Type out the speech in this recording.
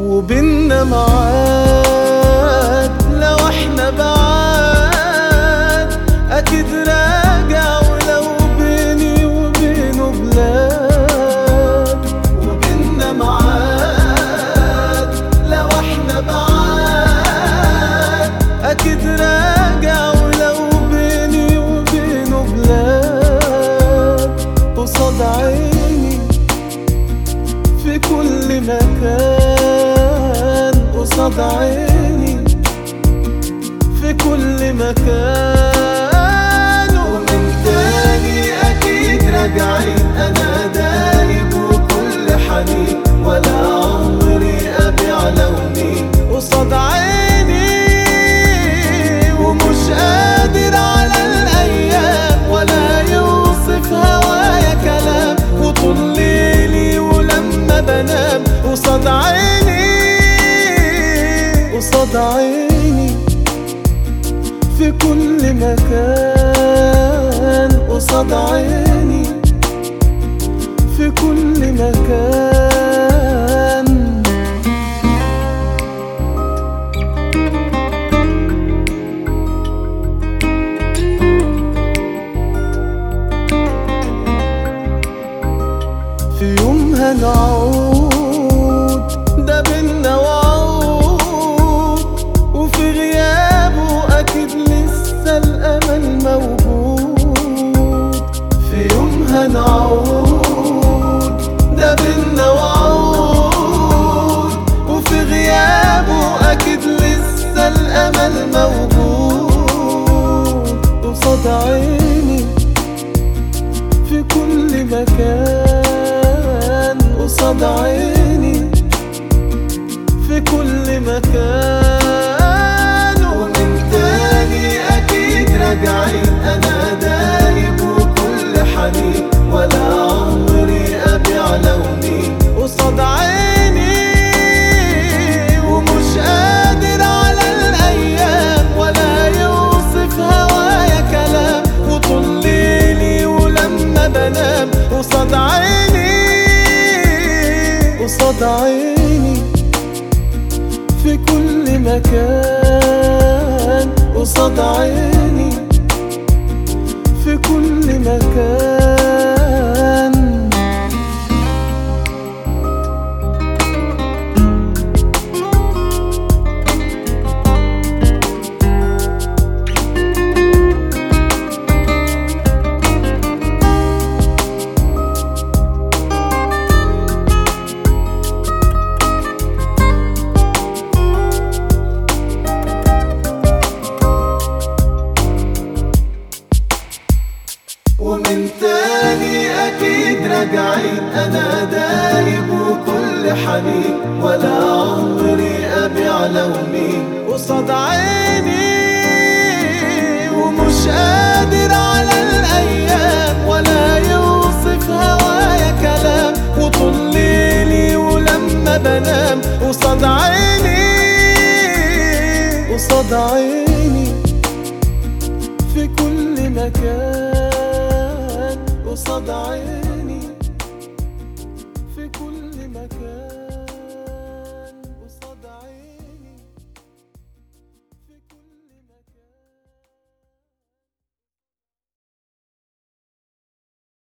وبيننا معاد. لو إحنا بعاد أكيد راجع ولو بيني وبينه بلاد. وبيننا معاد. لو إحنا بعاد أكيد راجع ولو بيني وبينه بلاد. قصاد عيني في كل مكان. قصاد عيني في كل مكان. ومن تاني أكيد راجعين أنا دايب وكل حنين ولا عمري أبيع لوني. قصاد عيني ومش قادر على الأيام ولا يوصف هوايا كلام. وطول ليلي ولما بنام قصاد عيني قصاد عيني في كل مكان. قصاد عيني في كل مكان. في يوم هنعود وعود وفي غيابه أكيد لسه الأمل موجود. قصاد عيني في كل مكان قصاد عيني في كل مكان. كل مكان راجعين أنا دايب وكل حنين ولا عمري أبيع لوني قصاد عيني ومش قادر على الأيام ولا يوصف هوايا كلام. وطول ليلي ولما بنام. قصاد عيني قصاد عيني في كل مكان. قصاد عيني.